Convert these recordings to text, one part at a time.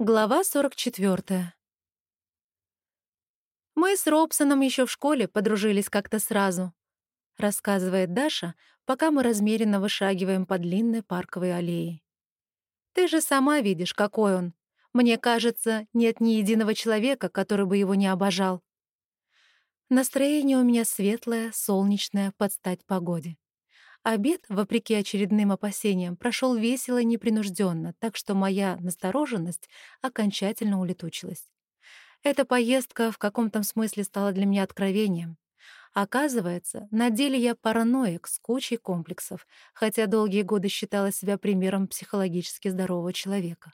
Глава 44. Мы с Робсоном еще в школе подружились как-то сразу, рассказывает Даша, пока мы размеренно вышагиваем по длинной парковой аллее. Ты же сама видишь, какой он. Мне кажется, нет ни единого человека, который бы его не обожал. Настроение у меня светлое, солнечное, под стать погоде. Обед, вопреки очередным опасениям, прошел весело и непринужденно, так что моя настороженность окончательно улетучилась. Эта поездка в каком-то смысле стала для меня откровением. Оказывается, на деле я параноик с кучей комплексов, хотя долгие годы считала себя примером психологически здорового человека.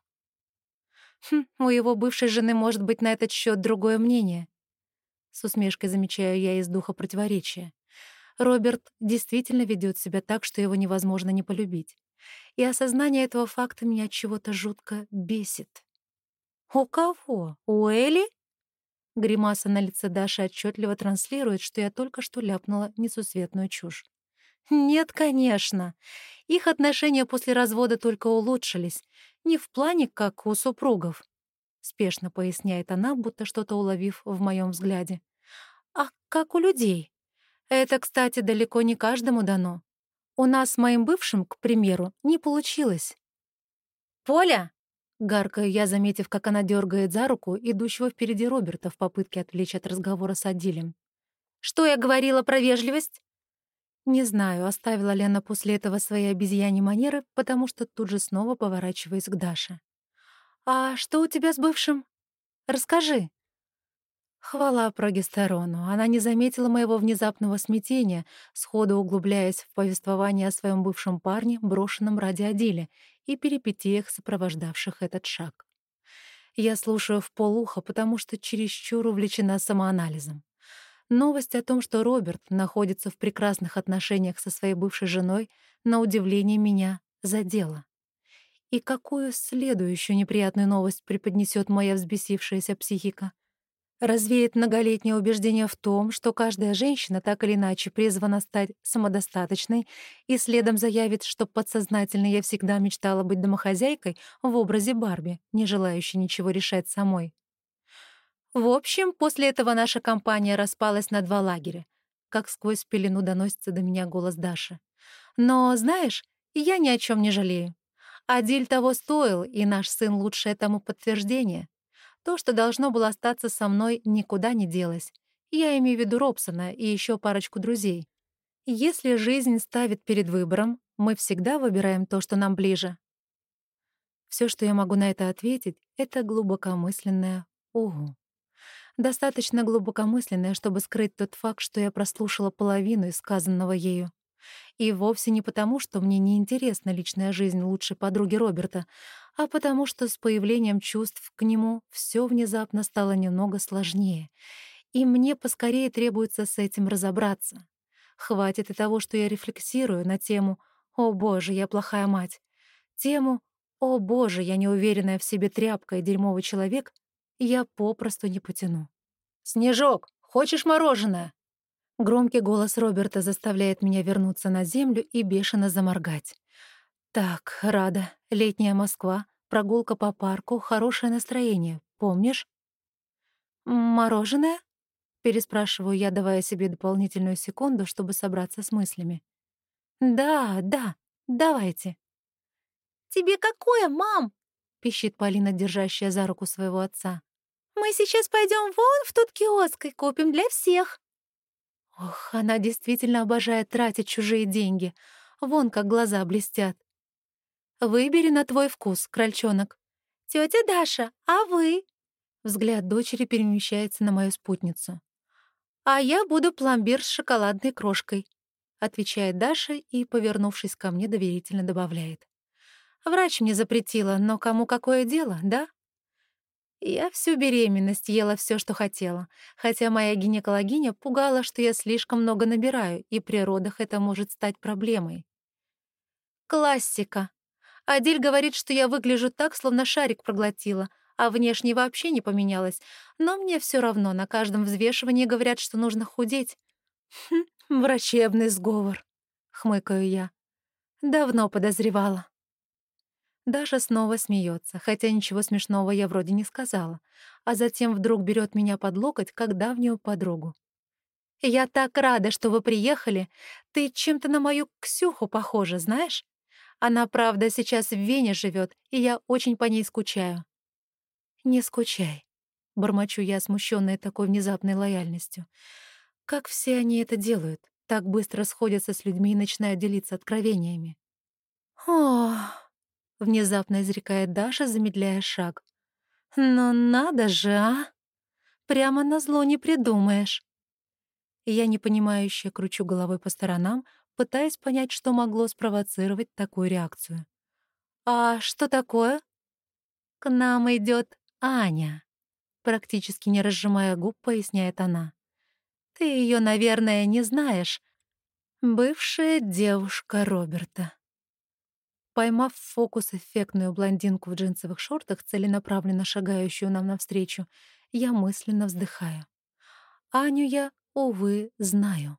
Хм, у его бывшей жены может быть на этот счет другое мнение. С усмешкой замечаю я из духа противоречия. Роберт действительно ведет себя так, что его невозможно не полюбить. И осознание этого факта меня от чего-то жутко бесит. «У кого? У Элли?» Гримаса на лице Даши отчетливо транслирует, что я только что ляпнула несусветную чушь. «Нет, конечно. Их отношения после развода только улучшились. Не в плане, как у супругов», — спешно поясняет она, будто что-то уловив в моем взгляде. «А как у людей. Это, кстати, далеко не каждому дано. У нас с моим бывшим, к примеру, не получилось. «Поля!» — гаркаю я, заметив, как она дергает за руку идущего впереди Роберта в попытке отвлечь от разговора с Адилем. «Что я говорила про вежливость?» Не знаю, оставила ли она после этого свои обезьяни манеры, потому что тут же снова поворачиваюсь к Даше. «А что у тебя с бывшим? Расскажи». Хвала прогестерону. Она не заметила моего внезапного смятения, сходу углубляясь в повествование о своем бывшем парне, брошенном ради Адиле, и перипетиях, сопровождавших этот шаг. Я слушаю в полухо, потому что чересчур увлечена самоанализом. Новость о том, что Роберт находится в прекрасных отношениях со своей бывшей женой, на удивление меня задела. И какую следующую неприятную новость преподнесет моя взбесившаяся психика? Развеет многолетнее убеждение в том, что каждая женщина так или иначе призвана стать самодостаточной, и следом заявит, что подсознательно я всегда мечтала быть домохозяйкой в образе Барби, не желающей ничего решать самой. В общем, после этого наша компания распалась на два лагеря. Как сквозь пелену доносится до меня голос Даши. Но, знаешь, я ни о чем не жалею. Адиль того стоил, и наш сын — лучшее тому подтверждение. То, что должно было остаться со мной, никуда не делось. Я имею в виду Робсона и еще парочку друзей. Если жизнь ставит перед выбором, мы всегда выбираем то, что нам ближе. Все, что я могу на это ответить, — это глубокомысленное «угу». Достаточно глубокомысленное, чтобы скрыть тот факт, что я прослушала половину из сказанного ею. И вовсе не потому, что мне не интересна личная жизнь лучшей подруги Роберта, а потому что с появлением чувств к нему все внезапно стало немного сложнее, и мне поскорее требуется с этим разобраться. Хватит и того, что я рефлексирую на тему «О боже, я плохая мать», тему «О боже, я неуверенная в себе тряпка и дерьмовый человек», я попросту не потяну. «Снежок, хочешь мороженое?» Громкий голос Роберта заставляет меня вернуться на землю и бешено заморгать. Так, рада. Летняя Москва, прогулка по парку, хорошее настроение. Помнишь? «Мороженое?» — переспрашиваю я, давая себе дополнительную секунду, чтобы собраться с мыслями. «Да, да, давайте». «Тебе какое, мам?» — пищит Полина, держащая за руку своего отца. «Мы сейчас пойдем вон в тот киоск и купим для всех». Ох, она действительно обожает тратить чужие деньги. Вон как глаза блестят. Выбери на твой вкус, крольчонок. Тетя Даша, а вы? Взгляд дочери перемещается на мою спутницу. А я буду пломбир с шоколадной крошкой, отвечает Даша и, повернувшись ко мне, доверительно добавляет. Врач мне запретила, но кому какое дело, да? Я всю беременность ела все, что хотела, хотя моя гинекологиня пугала, что я слишком много набираю, и при родах это может стать проблемой. Классика. Адиль говорит, что я выгляжу так, словно шарик проглотила, а внешне вообще не поменялась, но мне все равно на каждом взвешивании говорят, что нужно худеть. Хм, врачебный сговор, хмыкаю я. Давно подозревала. Даша снова смеется, хотя ничего смешного я вроде не сказала, а затем вдруг берет меня под локоть, как давнюю подругу. «Я так рада, что вы приехали. Ты чем-то на мою Ксюху похожа, знаешь? Она, правда, сейчас в Вене живет, и я очень по ней скучаю». «Не скучай», — бормочу я, смущенная такой внезапной лояльностью. «Как все они это делают? Так быстро сходятся с людьми и начинают делиться откровениями». «Ох...» — внезапно изрекает Даша, замедляя шаг. «Ну надо же, а! Прямо на зло не придумаешь!» Я непонимающе кручу головой по сторонам, пытаясь понять, что могло спровоцировать такую реакцию. «А что такое?» «К нам идет Аня», — практически не разжимая губ, поясняет она. «Ты ее, наверное, не знаешь. Бывшая девушка Роберта». Поймав в фокус эффектную блондинку в джинсовых шортах, целенаправленно шагающую нам навстречу, я мысленно вздыхаю. Аню я Увы, знаю.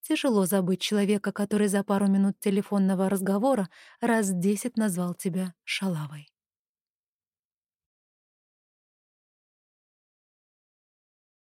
Тяжело забыть человека, который за пару минут телефонного разговора раз десять назвал тебя шалавой.